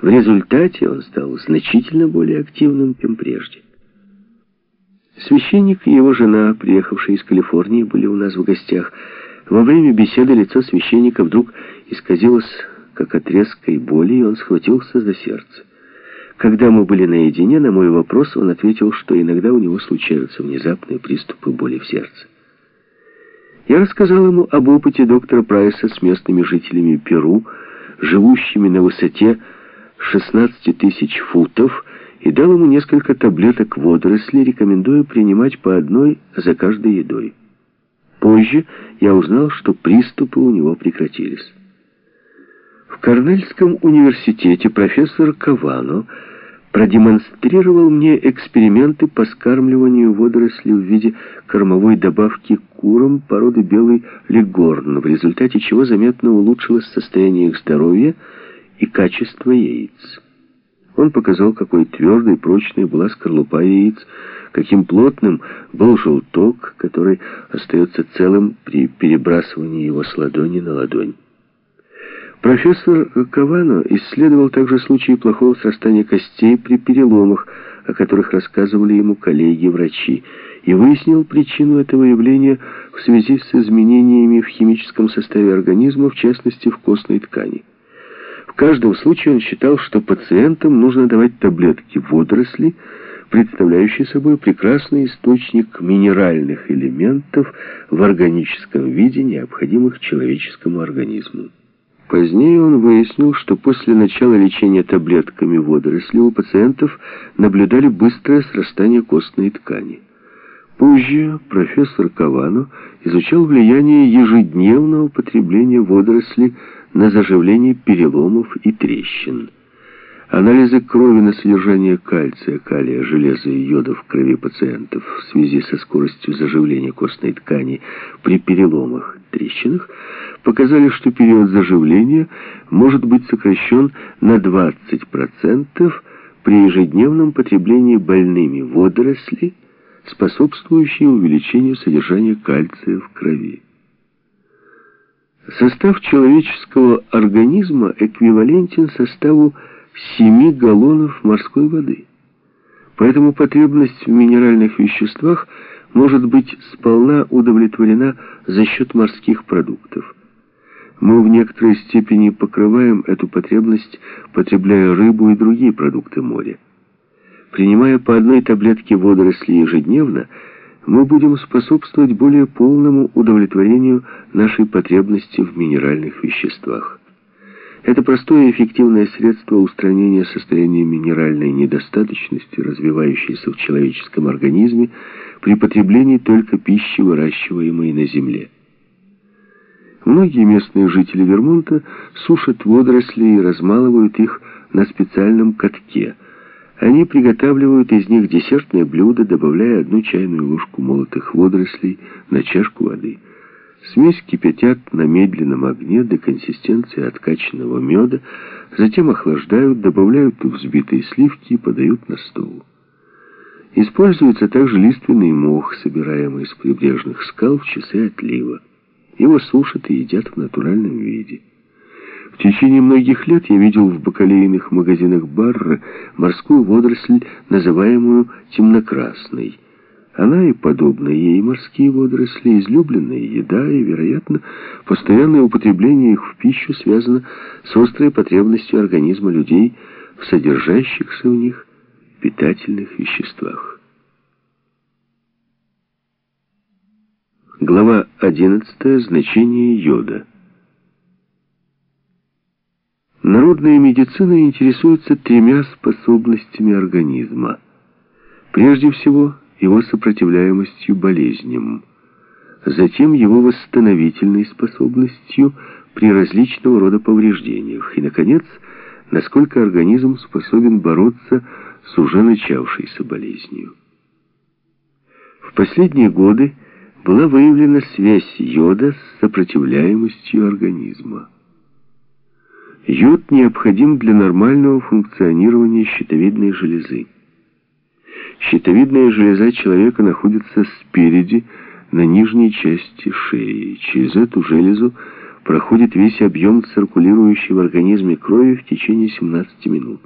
В результате он стал значительно более активным, чем прежде. Священник и его жена, приехавшие из Калифорнии, были у нас в гостях. Во время беседы лицо священника вдруг исказилось, как от резкой боли, и он схватился за сердце. Когда мы были наедине, на мой вопрос он ответил, что иногда у него случаются внезапные приступы боли в сердце. Я рассказал ему об опыте доктора Прайса с местными жителями Перу, живущими на высоте 16 тысяч футов, и дал ему несколько таблеток водорослей, рекомендуя принимать по одной за каждой едой. Позже я узнал, что приступы у него прекратились. В Корнельском университете профессор Кавано продемонстрировал мне эксперименты по скармливанию водорослей в виде кормовой добавки курам породы белый легорн, в результате чего заметно улучшилось состояние их здоровья и качество яиц. Он показал, какой твердой и прочной была скорлупа яиц, каким плотным был желток, который остается целым при перебрасывании его с ладони на ладонь. Профессор Кавано исследовал также случаи плохого срастания костей при переломах, о которых рассказывали ему коллеги-врачи, и выяснил причину этого явления в связи с изменениями в химическом составе организма, в частности в костной ткани. Каждом случае он считал, что пациентам нужно давать таблетки водорослей, представляющие собой прекрасный источник минеральных элементов в органическом виде, необходимых человеческому организму. Позднее он выяснил, что после начала лечения таблетками водорослей у пациентов наблюдали быстрое срастание костной ткани. Позже профессор Кавано изучал влияние ежедневного потребления водорослей на заживление переломов и трещин. Анализы крови на содержание кальция, калия, железа и йода в крови пациентов в связи со скоростью заживления костной ткани при переломах, трещинах, показали, что период заживления может быть сокращен на 20% при ежедневном потреблении больными водорослей, способствующие увеличению содержания кальция в крови. Состав человеческого организма эквивалентен составу 7 галлонов морской воды. Поэтому потребность в минеральных веществах может быть сполна удовлетворена за счет морских продуктов. Мы в некоторой степени покрываем эту потребность, потребляя рыбу и другие продукты моря. Принимая по одной таблетке водорослей ежедневно, мы будем способствовать более полному удовлетворению нашей потребности в минеральных веществах. Это простое и эффективное средство устранения состояния минеральной недостаточности, развивающейся в человеческом организме при потреблении только пищи, выращиваемой на земле. Многие местные жители Вермонта сушат водоросли и размалывают их на специальном катке. Они приготавливают из них десертное блюдо, добавляя одну чайную ложку молотых водорослей на чашку воды – Смесь кипятят на медленном огне до консистенции откачанного меда, затем охлаждают, добавляют взбитые сливки и подают на стол. Используется также лиственный мох, собираемый из прибрежных скал в часы отлива. Его сушат и едят в натуральном виде. В течение многих лет я видел в бакалейных магазинах Барра морскую водоросль, называемую темнокрасной – она и подобные ей морские водоросли, излюбленная еда и, вероятно, постоянное употребление их в пищу связано с острой потребностью организма людей в содержащихся в них питательных веществах. Глава 11. Значение йода. Народная медицина интересуется тремя способностями организма. Прежде всего, его сопротивляемостью болезням, затем его восстановительной способностью при различного рода повреждениях и, наконец, насколько организм способен бороться с уже начавшейся болезнью. В последние годы была выявлена связь йода с сопротивляемостью организма. Йод необходим для нормального функционирования щитовидной железы. Щитовидная железа человека находится спереди, на нижней части шеи. Через эту железу проходит весь объем циркулирующей в организме крови в течение 17 минут.